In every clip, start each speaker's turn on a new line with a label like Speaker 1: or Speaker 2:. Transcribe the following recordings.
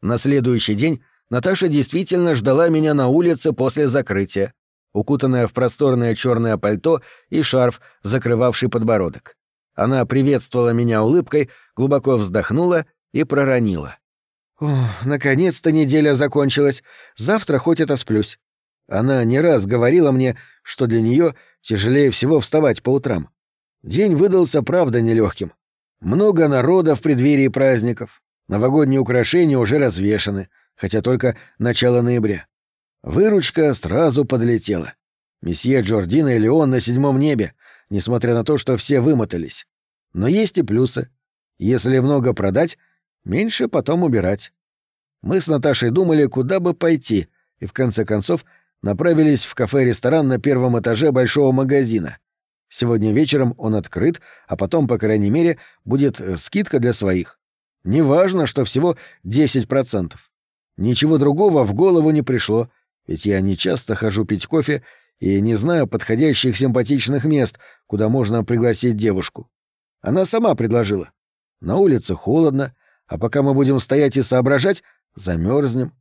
Speaker 1: На следующий день Наташа действительно ждала меня на улице после закрытия, укутанная в просторное черное пальто и шарф, закрывавший подбородок. Она приветствовала меня улыбкой, глубоко вздохнула и проронила. «О, наконец-то неделя закончилась. Завтра хоть это сплюсь». Она не раз говорила мне, что для нее тяжелее всего вставать по утрам. День выдался правда нелегким. Много народа в преддверии праздников. Новогодние украшения уже развешаны, хотя только начало ноября. Выручка сразу подлетела. Месье Джордина и Леон на седьмом небе, несмотря на то, что все вымотались. Но есть и плюсы. Если много продать, меньше потом убирать. Мы с Наташей думали, куда бы пойти, и в конце концов направились в кафе-ресторан на первом этаже большого магазина. Сегодня вечером он открыт, а потом, по крайней мере, будет э, скидка для своих. Неважно, что всего 10%. Ничего другого в голову не пришло, ведь я не часто хожу пить кофе и не знаю подходящих симпатичных мест, куда можно пригласить девушку. Она сама предложила. На улице холодно, а пока мы будем стоять и соображать, замерзнем.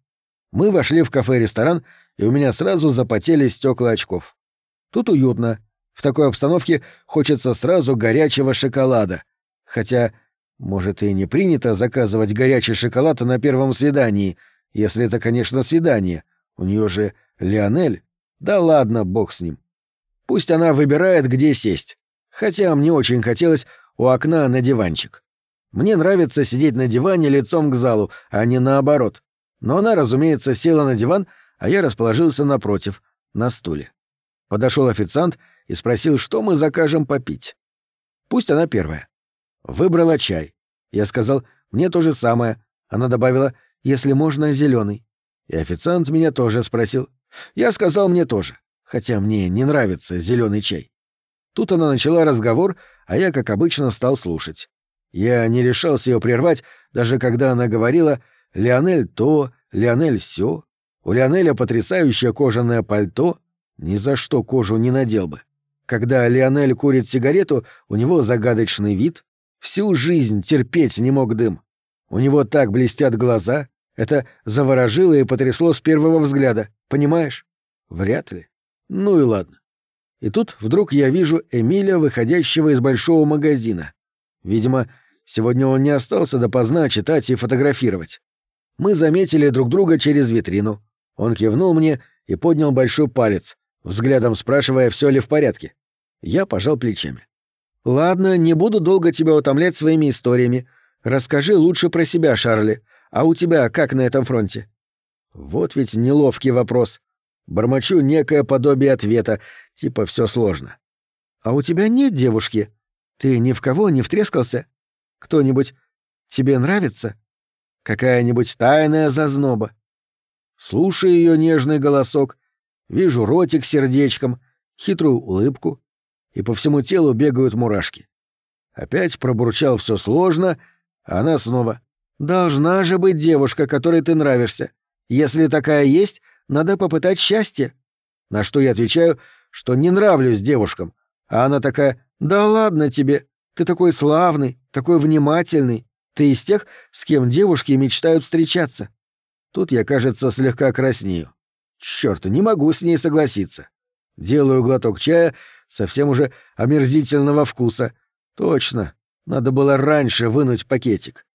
Speaker 1: Мы вошли в кафе-ресторан, и у меня сразу запотели стекла очков. Тут уютно. В такой обстановке хочется сразу горячего шоколада. Хотя, может, и не принято заказывать горячий шоколад на первом свидании, если это, конечно, свидание. У нее же Лионель. Да ладно, бог с ним. Пусть она выбирает, где сесть. Хотя мне очень хотелось у окна на диванчик. Мне нравится сидеть на диване лицом к залу, а не наоборот. Но она, разумеется, села на диван, а я расположился напротив, на стуле. Подошел официант и спросил, что мы закажем попить. Пусть она первая. Выбрала чай. Я сказал, мне то же самое. Она добавила, если можно, зеленый. И официант меня тоже спросил. Я сказал, мне тоже, хотя мне не нравится зеленый чай. Тут она начала разговор, а я, как обычно, стал слушать. Я не решался ее прервать, даже когда она говорила «Лионель то, Лионель сё». У Лионеля потрясающее кожаное пальто. Ни за что кожу не надел бы. Когда Лионель курит сигарету, у него загадочный вид. Всю жизнь терпеть не мог дым. У него так блестят глаза. Это заворожило и потрясло с первого взгляда. Понимаешь? Вряд ли. Ну и ладно. И тут вдруг я вижу Эмиля, выходящего из большого магазина. Видимо, сегодня он не остался допоздна читать и фотографировать. Мы заметили друг друга через витрину. Он кивнул мне и поднял большой палец, взглядом спрашивая, все ли в порядке. Я пожал плечами. «Ладно, не буду долго тебя утомлять своими историями. Расскажи лучше про себя, Шарли. А у тебя как на этом фронте?» Вот ведь неловкий вопрос. Бормочу некое подобие ответа, типа все сложно. «А у тебя нет девушки? Ты ни в кого не втрескался? Кто-нибудь тебе нравится? Какая-нибудь тайная зазноба?» Слушаю ее нежный голосок, вижу ротик сердечком, хитрую улыбку, и по всему телу бегают мурашки. Опять пробурчал все сложно, а она снова. «Должна же быть девушка, которой ты нравишься. Если такая есть, надо попытать счастье. На что я отвечаю, что не нравлюсь девушкам. А она такая, да ладно тебе, ты такой славный, такой внимательный. Ты из тех, с кем девушки мечтают встречаться. Тут я, кажется, слегка краснею. Чёрт, не могу с ней согласиться. Делаю глоток чая, совсем уже омерзительного вкуса. Точно, надо было раньше вынуть пакетик.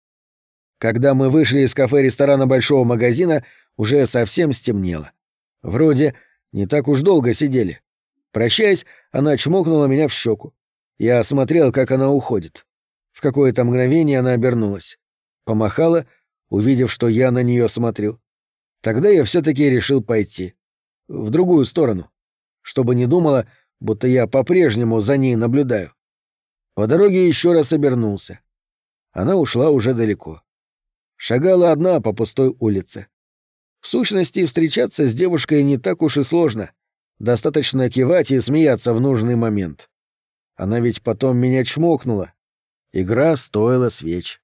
Speaker 1: Когда мы вышли из кафе-ресторана большого магазина, уже совсем стемнело. Вроде не так уж долго сидели. Прощаясь, она чмокнула меня в щеку. Я смотрел, как она уходит. В какое-то мгновение она обернулась. Помахала, увидев, что я на нее смотрю. Тогда я все-таки решил пойти. В другую сторону. Чтобы не думала, будто я по-прежнему за ней наблюдаю. По дороге еще раз обернулся. Она ушла уже далеко. Шагала одна по пустой улице. В сущности, встречаться с девушкой не так уж и сложно. Достаточно кивать и смеяться в нужный момент. Она ведь потом меня чмокнула. Игра стоила свеч.